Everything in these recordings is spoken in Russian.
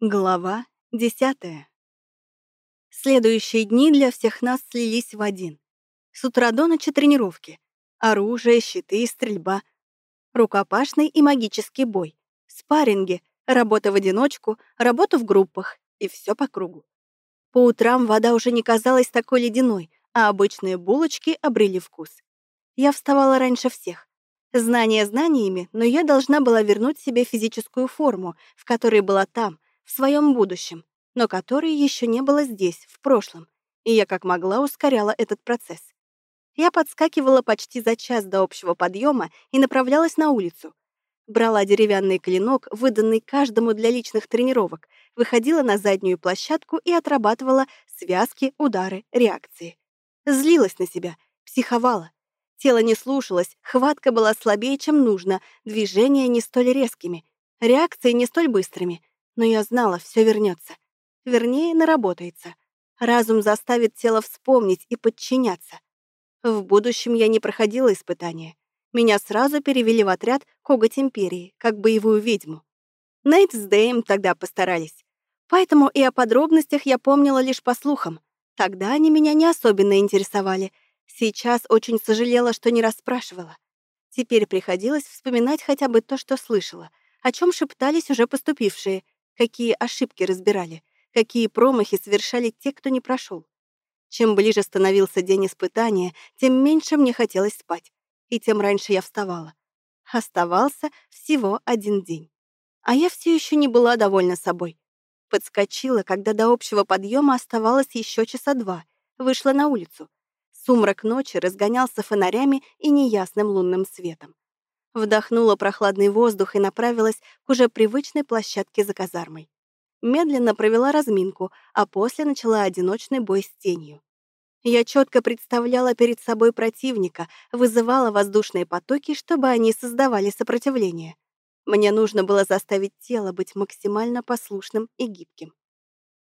Глава десятая. Следующие дни для всех нас слились в один. С утра до ночи тренировки. Оружие, щиты, стрельба. Рукопашный и магический бой. Спарринги, работа в одиночку, работа в группах. И все по кругу. По утрам вода уже не казалась такой ледяной, а обычные булочки обрели вкус. Я вставала раньше всех. Знания знаниями, но я должна была вернуть себе физическую форму, в которой была там, в своем будущем, но которой еще не было здесь, в прошлом, и я как могла ускоряла этот процесс. Я подскакивала почти за час до общего подъема и направлялась на улицу. Брала деревянный клинок, выданный каждому для личных тренировок, выходила на заднюю площадку и отрабатывала связки, удары, реакции. Злилась на себя, психовала. Тело не слушалось, хватка была слабее, чем нужно, движения не столь резкими, реакции не столь быстрыми — но я знала, все вернется. Вернее, наработается. Разум заставит тело вспомнить и подчиняться. В будущем я не проходила испытания. Меня сразу перевели в отряд Коготь Империи, как боевую ведьму. Нейт с Дэем тогда постарались. Поэтому и о подробностях я помнила лишь по слухам. Тогда они меня не особенно интересовали. Сейчас очень сожалела, что не расспрашивала. Теперь приходилось вспоминать хотя бы то, что слышала, о чем шептались уже поступившие — какие ошибки разбирали, какие промахи совершали те, кто не прошел. Чем ближе становился день испытания, тем меньше мне хотелось спать, и тем раньше я вставала. Оставался всего один день. А я все еще не была довольна собой. Подскочила, когда до общего подъема оставалось еще часа два, вышла на улицу. Сумрак ночи разгонялся фонарями и неясным лунным светом. Вдохнула прохладный воздух и направилась к уже привычной площадке за казармой. Медленно провела разминку, а после начала одиночный бой с тенью. Я четко представляла перед собой противника, вызывала воздушные потоки, чтобы они создавали сопротивление. Мне нужно было заставить тело быть максимально послушным и гибким.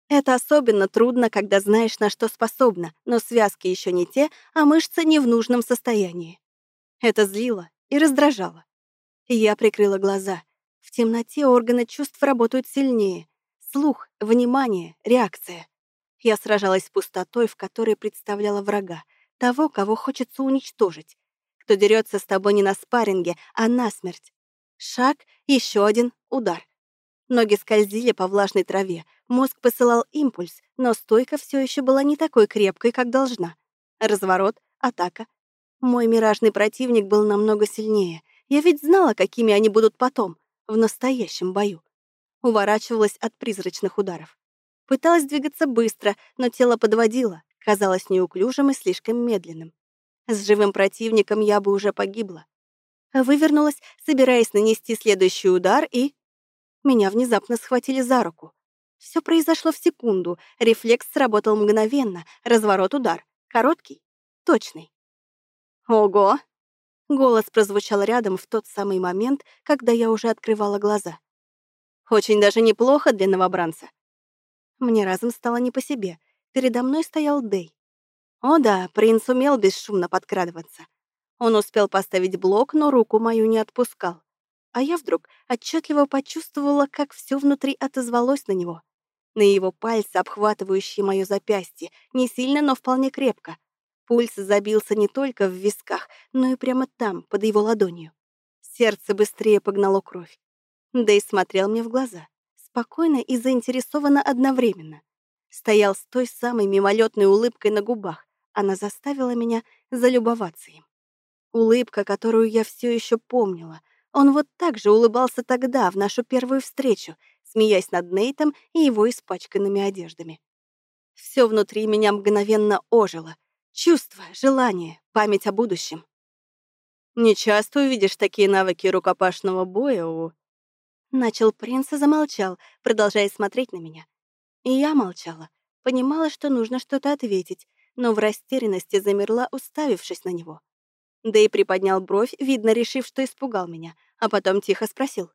Это особенно трудно, когда знаешь, на что способна, но связки еще не те, а мышцы не в нужном состоянии. Это злило и раздражало. Я прикрыла глаза. В темноте органы чувств работают сильнее. Слух, внимание, реакция. Я сражалась с пустотой, в которой представляла врага, того, кого хочется уничтожить, кто дерется с тобой не на спарринге, а на смерть. Шаг, еще один, удар. Ноги скользили по влажной траве, мозг посылал импульс, но стойка все еще была не такой крепкой, как должна. Разворот, атака, мой миражный противник был намного сильнее. Я ведь знала, какими они будут потом, в настоящем бою. Уворачивалась от призрачных ударов. Пыталась двигаться быстро, но тело подводило, казалось неуклюжим и слишком медленным. С живым противником я бы уже погибла. Вывернулась, собираясь нанести следующий удар, и... Меня внезапно схватили за руку. Все произошло в секунду, рефлекс сработал мгновенно, разворот-удар, короткий, точный. «Ого!» Голос прозвучал рядом в тот самый момент, когда я уже открывала глаза. «Очень даже неплохо для новобранца». Мне разом стало не по себе. Передо мной стоял Дэй. О да, принц умел бесшумно подкрадываться. Он успел поставить блок, но руку мою не отпускал. А я вдруг отчетливо почувствовала, как все внутри отозвалось на него. На его пальцы, обхватывающие мое запястье, не сильно, но вполне крепко. Пульс забился не только в висках, но и прямо там, под его ладонью. Сердце быстрее погнало кровь. Дэй смотрел мне в глаза, спокойно и заинтересованно одновременно. Стоял с той самой мимолетной улыбкой на губах. Она заставила меня залюбоваться им. Улыбка, которую я все еще помнила. Он вот так же улыбался тогда, в нашу первую встречу, смеясь над Нейтом и его испачканными одеждами. Все внутри меня мгновенно ожило — Чувства, желание, память о будущем. Не часто увидишь такие навыки рукопашного боя у... Начал принц и замолчал, продолжая смотреть на меня. И я молчала, понимала, что нужно что-то ответить, но в растерянности замерла, уставившись на него. Да и приподнял бровь, видно, решив, что испугал меня, а потом тихо спросил.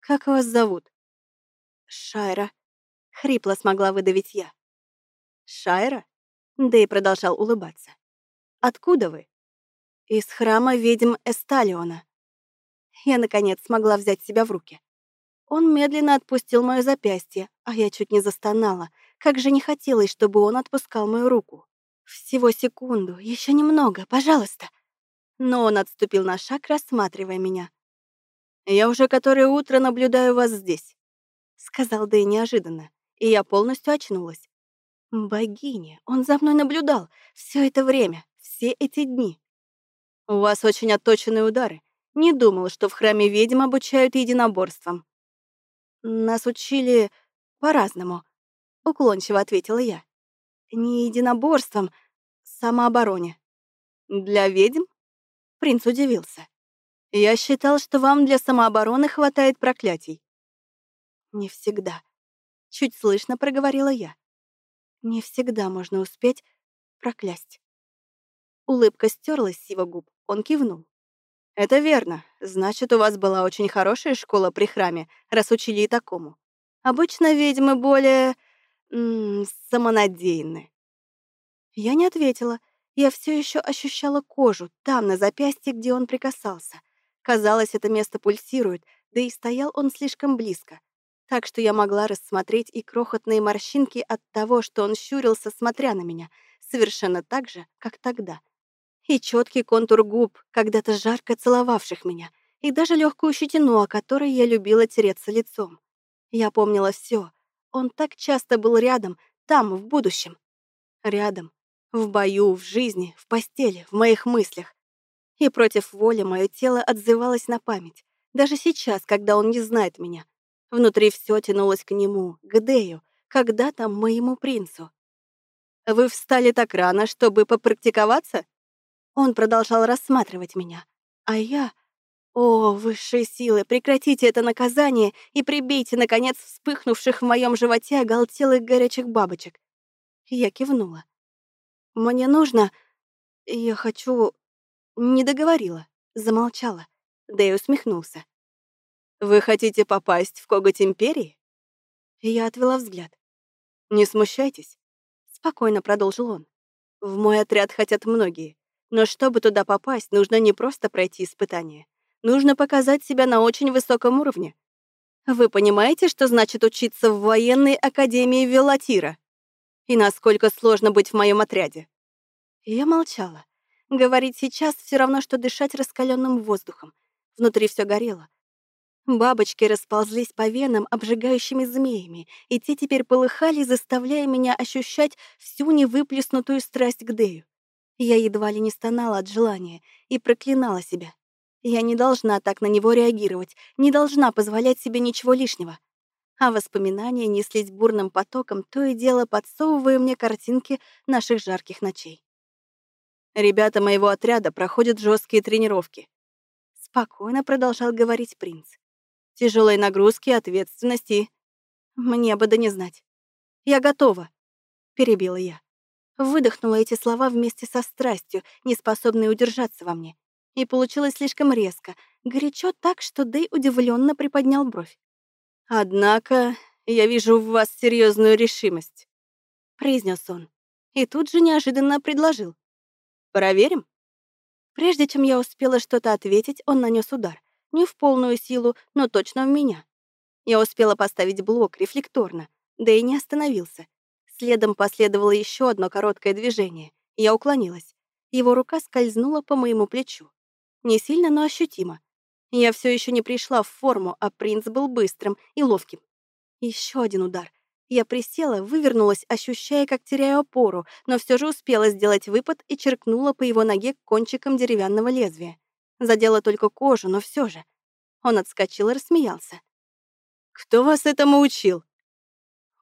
«Как вас зовут?» «Шайра», — хрипло смогла выдавить я. «Шайра?» Дэй продолжал улыбаться. «Откуда вы?» «Из храма ведьм Эсталиона». Я, наконец, смогла взять себя в руки. Он медленно отпустил мое запястье, а я чуть не застонала. Как же не хотелось, чтобы он отпускал мою руку. Всего секунду, еще немного, пожалуйста. Но он отступил на шаг, рассматривая меня. «Я уже которое утро наблюдаю вас здесь», — сказал Дэй неожиданно, и я полностью очнулась. Богиня, он за мной наблюдал все это время, все эти дни. У вас очень отточенные удары. Не думал, что в храме ведьм обучают единоборствам. Нас учили по-разному, уклончиво ответила я. Не единоборством, самообороне. Для ведьм? Принц удивился. Я считал, что вам для самообороны хватает проклятий. Не всегда. Чуть слышно проговорила я. Не всегда можно успеть проклясть. Улыбка стерлась с его губ. Он кивнул. «Это верно. Значит, у вас была очень хорошая школа при храме, раз учили и такому. Обычно ведьмы более... М самонадеянны». Я не ответила. Я все еще ощущала кожу, там, на запястье, где он прикасался. Казалось, это место пульсирует, да и стоял он слишком близко так что я могла рассмотреть и крохотные морщинки от того, что он щурился, смотря на меня, совершенно так же, как тогда. И четкий контур губ, когда-то жарко целовавших меня, и даже легкую щетину, о которой я любила тереться лицом. Я помнила все. Он так часто был рядом, там, в будущем. Рядом. В бою, в жизни, в постели, в моих мыслях. И против воли мое тело отзывалось на память. Даже сейчас, когда он не знает меня — Внутри все тянулось к нему, к Дею, когда-то моему принцу. «Вы встали так рано, чтобы попрактиковаться?» Он продолжал рассматривать меня, а я... О, высшие силы, прекратите это наказание и прибейте, наконец, вспыхнувших в моем животе оголтелых горячих бабочек. Я кивнула. «Мне нужно... Я хочу...» Не договорила, замолчала. Дэй усмехнулся. Вы хотите попасть в коготь Империи? Я отвела взгляд. Не смущайтесь. Спокойно продолжил он. В мой отряд хотят многие. Но чтобы туда попасть, нужно не просто пройти испытание. Нужно показать себя на очень высоком уровне. Вы понимаете, что значит учиться в военной академии Велатира? И насколько сложно быть в моем отряде? Я молчала. Говорить сейчас все равно, что дышать раскаленным воздухом. Внутри все горело. Бабочки расползлись по венам обжигающими змеями, и те теперь полыхали, заставляя меня ощущать всю невыплеснутую страсть к Дэю. Я едва ли не стонала от желания и проклинала себя. Я не должна так на него реагировать, не должна позволять себе ничего лишнего. А воспоминания неслись бурным потоком, то и дело подсовывая мне картинки наших жарких ночей. Ребята моего отряда проходят жесткие тренировки. Спокойно продолжал говорить принц тяжелой нагрузки, ответственности. Мне бы да не знать. Я готова, перебила я. Выдохнула эти слова вместе со страстью, не способной удержаться во мне. И получилось слишком резко, горячо так, что Дэй удивленно приподнял бровь. «Однако я вижу в вас серьезную решимость», — произнес он. И тут же неожиданно предложил. «Проверим?» Прежде чем я успела что-то ответить, он нанес удар. Не в полную силу, но точно в меня. Я успела поставить блок рефлекторно, да и не остановился. Следом последовало еще одно короткое движение. Я уклонилась. Его рука скользнула по моему плечу. Не сильно, но ощутимо. Я все еще не пришла в форму, а принц был быстрым и ловким. Еще один удар. Я присела, вывернулась, ощущая, как теряю опору, но все же успела сделать выпад и черкнула по его ноге кончиком деревянного лезвия. Задела только кожу, но все же. Он отскочил и рассмеялся. «Кто вас этому учил?»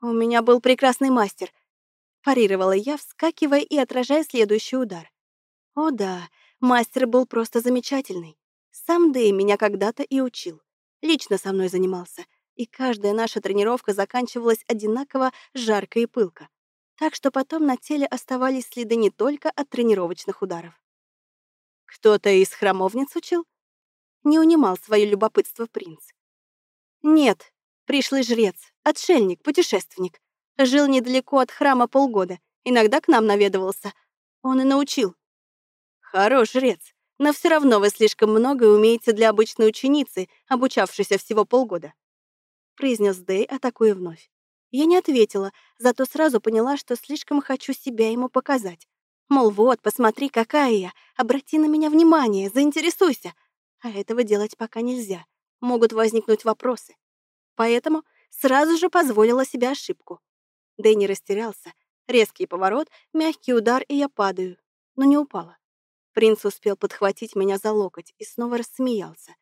«У меня был прекрасный мастер», — парировала я, вскакивая и отражая следующий удар. «О да, мастер был просто замечательный. Сам Дэй меня когда-то и учил. Лично со мной занимался, и каждая наша тренировка заканчивалась одинаково жарко и пылко. Так что потом на теле оставались следы не только от тренировочных ударов. «Кто-то из храмовниц учил?» Не унимал свое любопытство принц. «Нет, пришлый жрец, отшельник, путешественник. Жил недалеко от храма полгода, иногда к нам наведывался. Он и научил». «Хорош жрец, но все равно вы слишком многое умеете для обычной ученицы, обучавшейся всего полгода». произнес Дэй, атакуя вновь. Я не ответила, зато сразу поняла, что слишком хочу себя ему показать. Мол, вот, посмотри, какая я, обрати на меня внимание, заинтересуйся. А этого делать пока нельзя. Могут возникнуть вопросы. Поэтому сразу же позволила себе ошибку. Дэнни растерялся. Резкий поворот, мягкий удар, и я падаю. Но не упала. Принц успел подхватить меня за локоть и снова рассмеялся.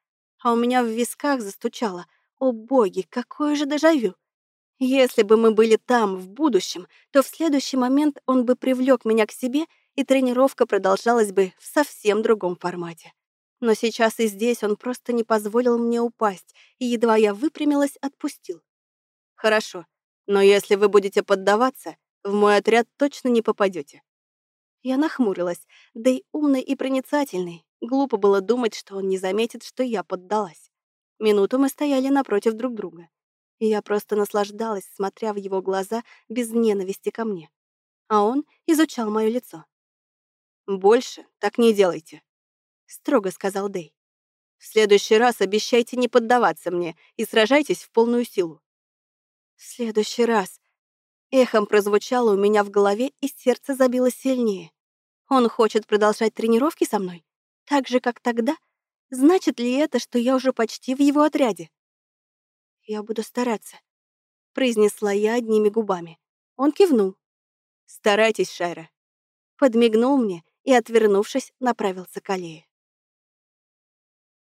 А у меня в висках застучало. О боги, какое же дежавю! Если бы мы были там, в будущем, то в следующий момент он бы привлек меня к себе, и тренировка продолжалась бы в совсем другом формате. Но сейчас и здесь он просто не позволил мне упасть, и едва я выпрямилась, отпустил. «Хорошо, но если вы будете поддаваться, в мой отряд точно не попадете. Я нахмурилась, да и умный и проницательный. Глупо было думать, что он не заметит, что я поддалась. Минуту мы стояли напротив друг друга я просто наслаждалась, смотря в его глаза без ненависти ко мне. А он изучал мое лицо. «Больше так не делайте», — строго сказал Дэй. «В следующий раз обещайте не поддаваться мне и сражайтесь в полную силу». «В следующий раз», Эхом прозвучало у меня в голове, и сердце забилось сильнее. Он хочет продолжать тренировки со мной? Так же, как тогда? Значит ли это, что я уже почти в его отряде? «Я буду стараться», — произнесла я одними губами. Он кивнул. «Старайтесь, Шайра». Подмигнул мне и, отвернувшись, направился к аллее.